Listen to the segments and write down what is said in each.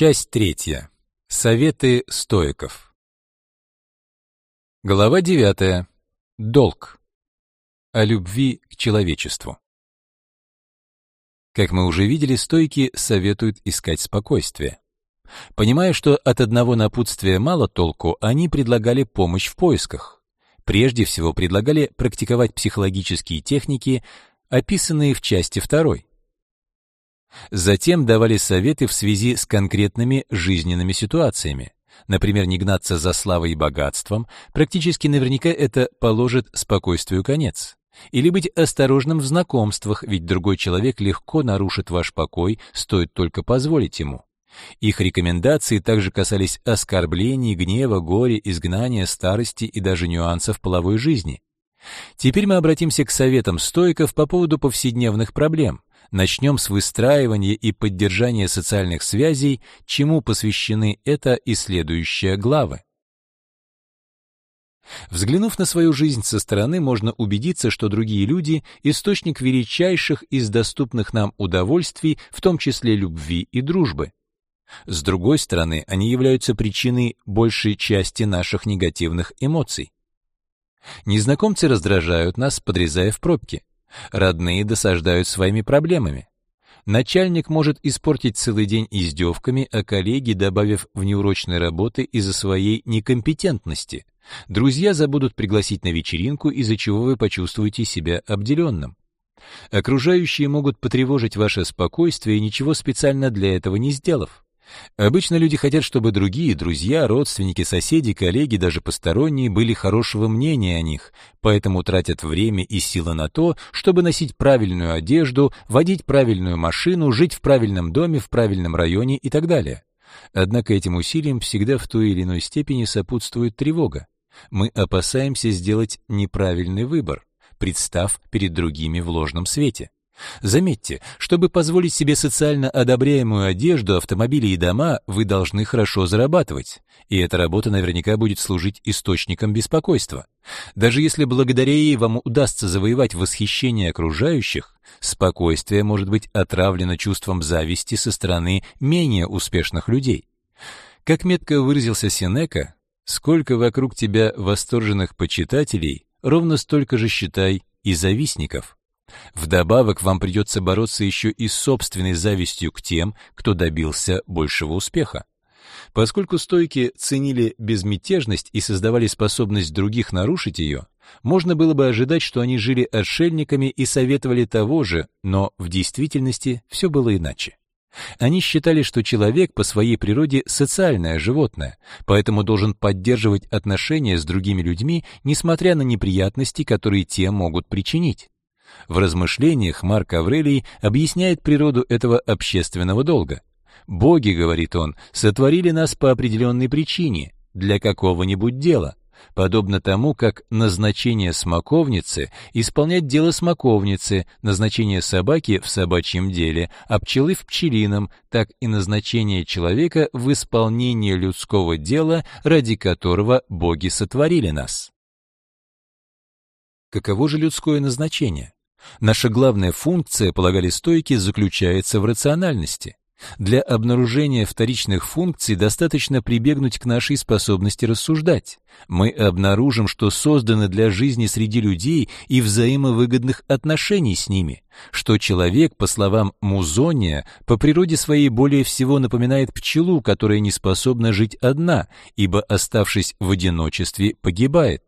Часть третья. Советы стоиков. Глава девятая. Долг. О любви к человечеству. Как мы уже видели, стойки советуют искать спокойствие. Понимая, что от одного напутствия мало толку, они предлагали помощь в поисках. Прежде всего предлагали практиковать психологические техники, описанные в части второй. Затем давали советы в связи с конкретными жизненными ситуациями. Например, не гнаться за славой и богатством, практически наверняка это положит спокойствию конец. Или быть осторожным в знакомствах, ведь другой человек легко нарушит ваш покой, стоит только позволить ему. Их рекомендации также касались оскорблений, гнева, горя, изгнания, старости и даже нюансов половой жизни. Теперь мы обратимся к советам стоиков по поводу повседневных проблем. Начнем с выстраивания и поддержания социальных связей, чему посвящены это и следующие главы. Взглянув на свою жизнь со стороны, можно убедиться, что другие люди — источник величайших из доступных нам удовольствий, в том числе любви и дружбы. С другой стороны, они являются причиной большей части наших негативных эмоций. Незнакомцы раздражают нас, подрезая в пробке. Родные досаждают своими проблемами. Начальник может испортить целый день издевками, а коллеги, добавив внеурочной работы из-за своей некомпетентности. Друзья забудут пригласить на вечеринку, из-за чего вы почувствуете себя обделенным. Окружающие могут потревожить ваше спокойствие, ничего специально для этого не сделав. Обычно люди хотят, чтобы другие, друзья, родственники, соседи, коллеги, даже посторонние были хорошего мнения о них, поэтому тратят время и силы на то, чтобы носить правильную одежду, водить правильную машину, жить в правильном доме, в правильном районе и так далее. Однако этим усилиям всегда в той или иной степени сопутствует тревога. Мы опасаемся сделать неправильный выбор, представ перед другими в ложном свете. Заметьте, чтобы позволить себе социально одобряемую одежду, автомобили и дома, вы должны хорошо зарабатывать. И эта работа наверняка будет служить источником беспокойства. Даже если благодаря ей вам удастся завоевать восхищение окружающих, спокойствие может быть отравлено чувством зависти со стороны менее успешных людей. Как метко выразился Сенека, сколько вокруг тебя восторженных почитателей, ровно столько же считай и завистников. Вдобавок вам придется бороться еще и с собственной завистью к тем, кто добился большего успеха. Поскольку стойки ценили безмятежность и создавали способность других нарушить ее, можно было бы ожидать, что они жили отшельниками и советовали того же, но в действительности все было иначе. Они считали, что человек по своей природе социальное животное, поэтому должен поддерживать отношения с другими людьми, несмотря на неприятности, которые те могут причинить. В размышлениях Марк Аврелий объясняет природу этого общественного долга. «Боги, — говорит он, — сотворили нас по определенной причине, для какого-нибудь дела, подобно тому, как назначение смоковницы — исполнять дело смоковницы, назначение собаки в собачьем деле, а пчелы в пчелином, так и назначение человека в исполнение людского дела, ради которого боги сотворили нас». Каково же людское назначение? Наша главная функция, полагали стойки, заключается в рациональности. Для обнаружения вторичных функций достаточно прибегнуть к нашей способности рассуждать. Мы обнаружим, что созданы для жизни среди людей и взаимовыгодных отношений с ними, что человек, по словам Музония, по природе своей более всего напоминает пчелу, которая не способна жить одна, ибо, оставшись в одиночестве, погибает.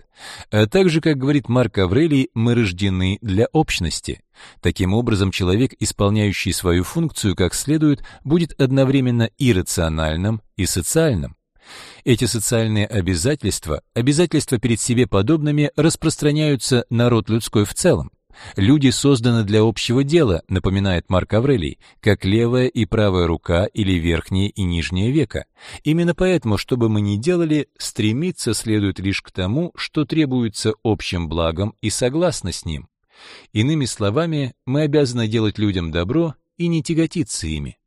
А также, как говорит Марк Аврелий, мы рождены для общности. Таким образом, человек, исполняющий свою функцию как следует, будет одновременно и рациональным, и социальным. Эти социальные обязательства, обязательства перед себе подобными, распространяются на род людской в целом. Люди созданы для общего дела, напоминает Марк Аврелий, как левая и правая рука или верхнее и нижнее веко. Именно поэтому, что бы мы ни делали, стремиться следует лишь к тому, что требуется общим благом и согласно с ним. Иными словами, мы обязаны делать людям добро и не тяготиться ими.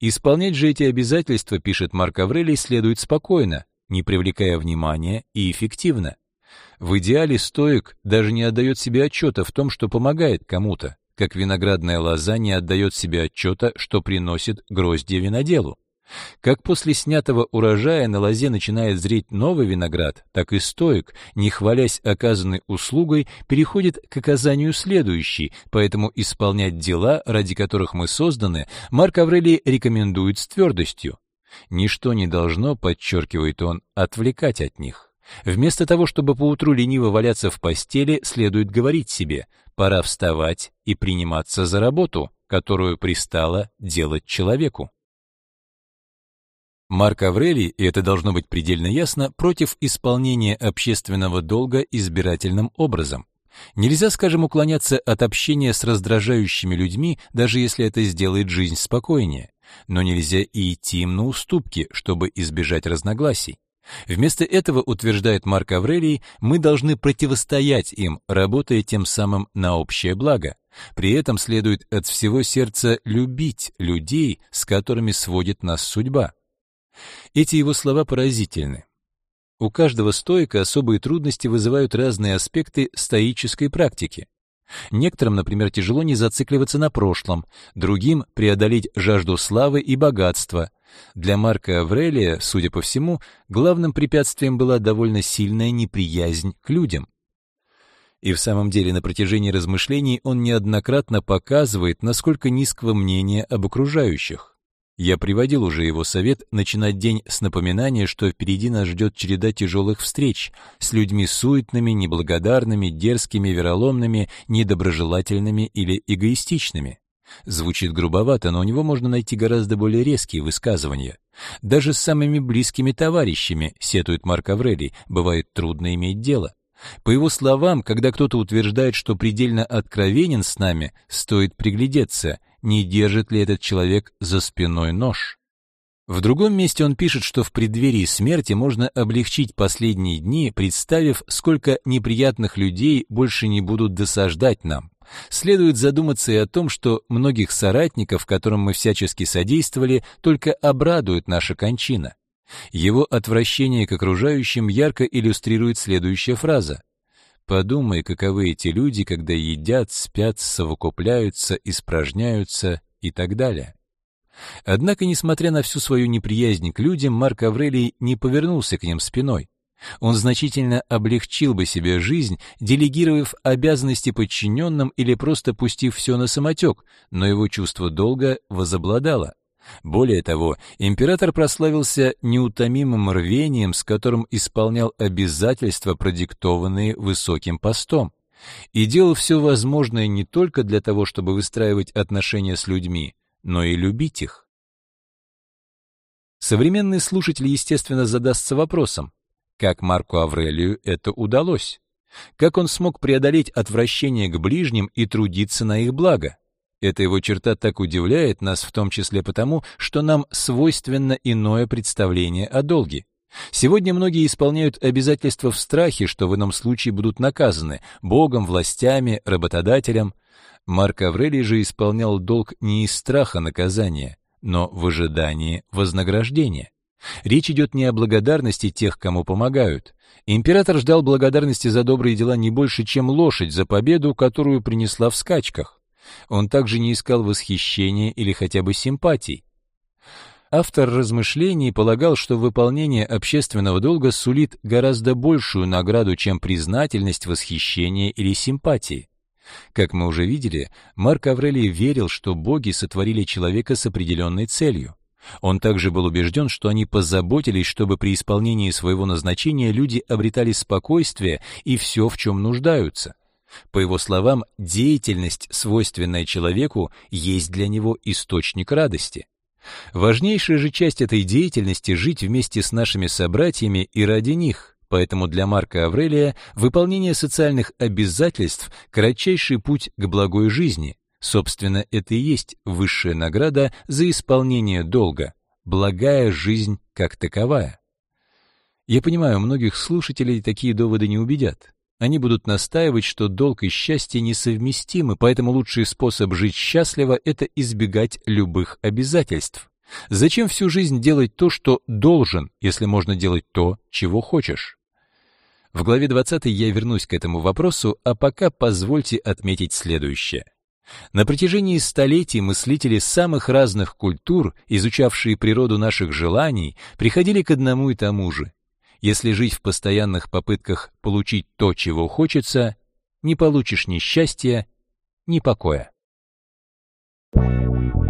Исполнять же эти обязательства, пишет Марк Аврелий, следует спокойно, не привлекая внимания и эффективно. В идеале стоик даже не отдает себе отчета в том, что помогает кому-то, как виноградная лоза не отдает себе отчета, что приносит гроздья виноделу. Как после снятого урожая на лозе начинает зреть новый виноград, так и стоик, не хвалясь оказанной услугой, переходит к оказанию следующей, поэтому исполнять дела, ради которых мы созданы, Марк Аврелий рекомендует с твердостью. Ничто не должно, подчеркивает он, отвлекать от них. Вместо того, чтобы поутру лениво валяться в постели, следует говорить себе «пора вставать и приниматься за работу», которую пристало делать человеку. Марк Аврелий, и это должно быть предельно ясно, против исполнения общественного долга избирательным образом. Нельзя, скажем, уклоняться от общения с раздражающими людьми, даже если это сделает жизнь спокойнее. Но нельзя и идти им на уступки, чтобы избежать разногласий. Вместо этого, утверждает Марк Аврелий, мы должны противостоять им, работая тем самым на общее благо. При этом следует от всего сердца любить людей, с которыми сводит нас судьба. Эти его слова поразительны. У каждого стоика особые трудности вызывают разные аспекты стоической практики. Некоторым, например, тяжело не зацикливаться на прошлом, другим — преодолеть жажду славы и богатства. Для Марка Аврелия, судя по всему, главным препятствием была довольно сильная неприязнь к людям. И в самом деле на протяжении размышлений он неоднократно показывает, насколько низкого мнения об окружающих. Я приводил уже его совет начинать день с напоминания, что впереди нас ждет череда тяжелых встреч с людьми суетными, неблагодарными, дерзкими, вероломными, недоброжелательными или эгоистичными. Звучит грубовато, но у него можно найти гораздо более резкие высказывания. Даже с самыми близкими товарищами, сетует Марк Аврелий, бывает трудно иметь дело. По его словам, когда кто-то утверждает, что предельно откровенен с нами, стоит приглядеться — не держит ли этот человек за спиной нож. В другом месте он пишет, что в преддверии смерти можно облегчить последние дни, представив, сколько неприятных людей больше не будут досаждать нам. Следует задуматься и о том, что многих соратников, которым мы всячески содействовали, только обрадует наша кончина. Его отвращение к окружающим ярко иллюстрирует следующая фраза. Подумай, каковы эти люди, когда едят, спят, совокупляются, испражняются и так далее. Однако, несмотря на всю свою неприязнь к людям, Марк Аврелий не повернулся к ним спиной. Он значительно облегчил бы себе жизнь, делегировав обязанности подчиненным или просто пустив все на самотек, но его чувство долга возобладало. Более того, император прославился неутомимым рвением, с которым исполнял обязательства, продиктованные высоким постом, и делал все возможное не только для того, чтобы выстраивать отношения с людьми, но и любить их. Современный слушатель, естественно, задастся вопросом, как Марку Аврелию это удалось? Как он смог преодолеть отвращение к ближним и трудиться на их благо? Эта его черта так удивляет нас в том числе потому, что нам свойственно иное представление о долге. Сегодня многие исполняют обязательства в страхе, что в ином случае будут наказаны Богом, властями, работодателем. Марк Аврелий же исполнял долг не из страха наказания, но в ожидании вознаграждения. Речь идет не о благодарности тех, кому помогают. Император ждал благодарности за добрые дела не больше, чем лошадь за победу, которую принесла в скачках. Он также не искал восхищения или хотя бы симпатий. Автор размышлений полагал, что выполнение общественного долга сулит гораздо большую награду, чем признательность, восхищение или симпатии. Как мы уже видели, Марк Аврелий верил, что боги сотворили человека с определенной целью. Он также был убежден, что они позаботились, чтобы при исполнении своего назначения люди обретали спокойствие и все, в чем нуждаются. По его словам, деятельность, свойственная человеку, есть для него источник радости. Важнейшая же часть этой деятельности — жить вместе с нашими собратьями и ради них, поэтому для Марка Аврелия выполнение социальных обязательств — кратчайший путь к благой жизни. Собственно, это и есть высшая награда за исполнение долга, благая жизнь как таковая. Я понимаю, многих слушателей такие доводы не убедят. Они будут настаивать, что долг и счастье несовместимы, поэтому лучший способ жить счастливо — это избегать любых обязательств. Зачем всю жизнь делать то, что должен, если можно делать то, чего хочешь? В главе 20 я вернусь к этому вопросу, а пока позвольте отметить следующее. На протяжении столетий мыслители самых разных культур, изучавшие природу наших желаний, приходили к одному и тому же. Если жить в постоянных попытках получить то, чего хочется, не получишь ни счастья, ни покоя. Thank you.